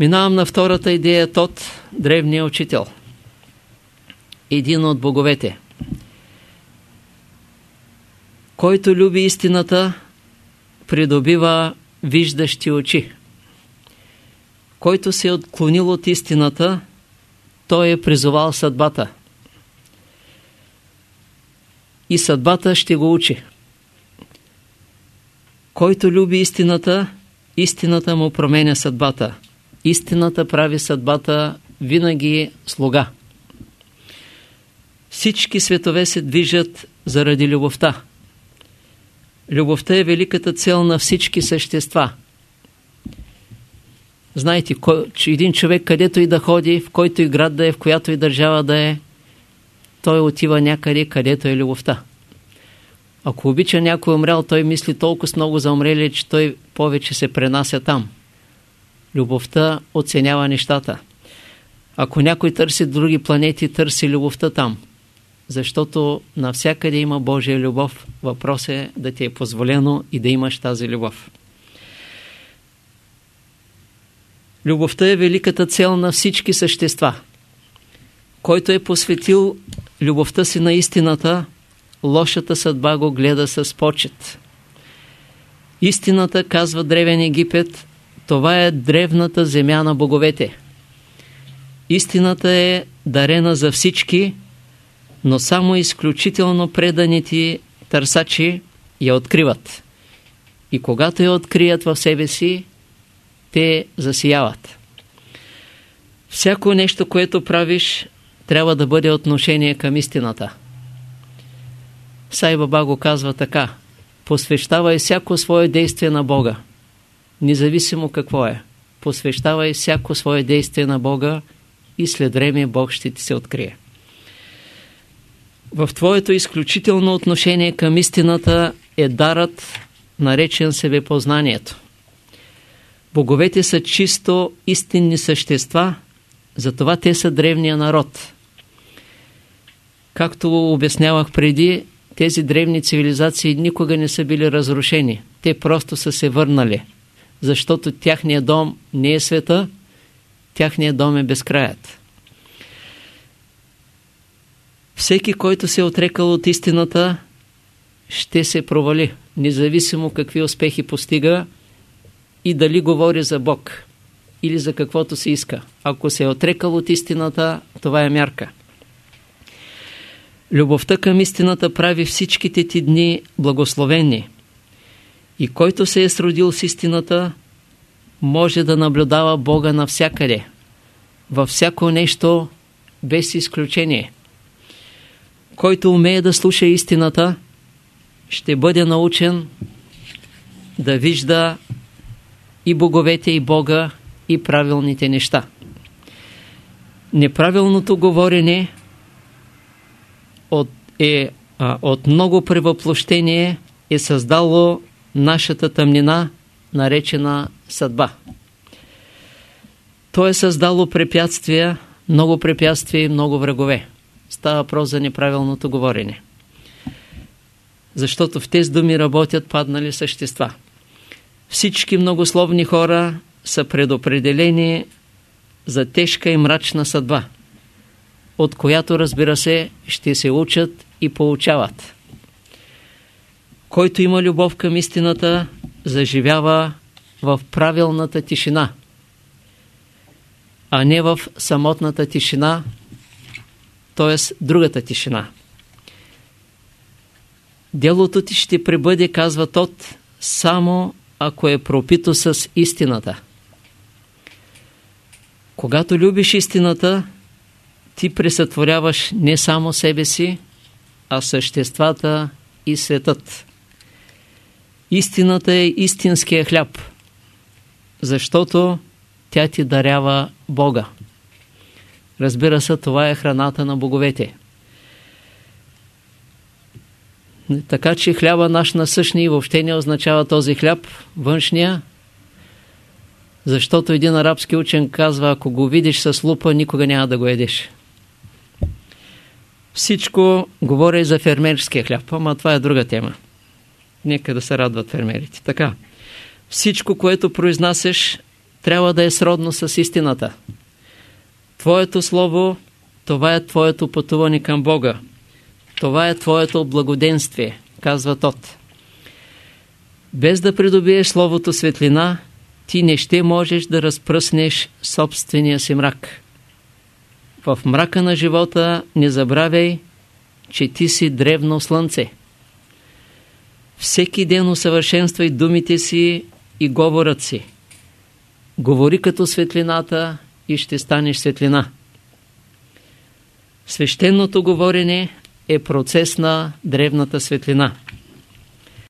Минавам на втората идея от древния учител. Един от боговете. Който люби истината, придобива виждащи очи. Който се е отклонил от истината, той е призовал съдбата. И съдбата ще го учи. Който люби истината, истината му променя съдбата. Истината прави съдбата винаги слуга. Всички светове се движат заради любовта. Любовта е великата цел на всички същества. Знаете, че един човек, където и да ходи, в който и град да е, в която и държава да е, той отива някъде, където е любовта. Ако обича някой умрял, той мисли толкова много за умрели, че той повече се пренася там. Любовта оценява нещата. Ако някой търси други планети, търси любовта там. Защото навсякъде има Божия любов. Въпрос е да ти е позволено и да имаш тази любов. Любовта е великата цел на всички същества. Който е посветил любовта си на истината, лошата съдба го гледа с почет. Истината, казва Древен Египет, това е древната земя на боговете. Истината е дарена за всички, но само изключително преданите търсачи я откриват. И когато я открият в себе си, те засияват. Всяко нещо, което правиш, трябва да бъде отношение към истината. Сай Баба го казва така. Посвещавай всяко свое действие на Бога. Независимо какво е. Посвещавай всяко свое действие на Бога и след време Бог ще ти се открие. В твоето изключително отношение към истината е дарът, наречен себепознанието. Боговете са чисто истинни същества, затова те са древния народ. Както обяснявах преди, тези древни цивилизации никога не са били разрушени. Те просто са се върнали, защото тяхният дом не е света, тяхният дом е безкраят. Всеки, който се е отрекал от истината, ще се провали, независимо какви успехи постига и дали говори за Бог или за каквото се иска. Ако се е отрекал от истината, това е мярка. Любовта към истината прави всичките ти дни благословени. И който се е сродил с истината, може да наблюдава Бога навсякъде, във всяко нещо, без изключение. Който умее да слуша истината, ще бъде научен да вижда и боговете, и Бога, и правилните неща. Неправилното говорене от, е, а, от много превъплощение е създало нашата тъмнина, наречена съдба. То е създало препятствия, много препятствия и много врагове. Става въпрос за неправилното говорене. Защото в тези думи работят паднали същества. Всички многословни хора са предопределени за тежка и мрачна съдба от която, разбира се, ще се учат и получават. Който има любов към истината, заживява в правилната тишина, а не в самотната тишина, т.е. другата тишина. Делото ти ще пребъде, казва тот, само ако е пропито с истината. Когато любиш истината, ти пресътворяваш не само себе си, а съществата и светът. Истината е истинския хляб, защото тя ти дарява Бога. Разбира се, това е храната на боговете. Така че хляба наш насъщни въобще не означава този хляб, външния, защото един арабски учен казва, ако го видиш с лупа, никога няма да го едеш. Всичко говоря и за фермерския хляб, ама това е друга тема. Нека да се радват фермерите. Така, всичко, което произнасяш, трябва да е сродно с истината. Твоето слово, това е твоето пътуване към Бога. Това е твоето благоденствие, казва Тот. Без да придобиеш Словото светлина, ти не ще можеш да разпръснеш собствения си мрак. В мрака на живота не забравяй, че ти си древно слънце. Всеки ден усъвършенствай думите си и говорът си. Говори като светлината и ще станеш светлина. Свещеното говорене е процес на древната светлина.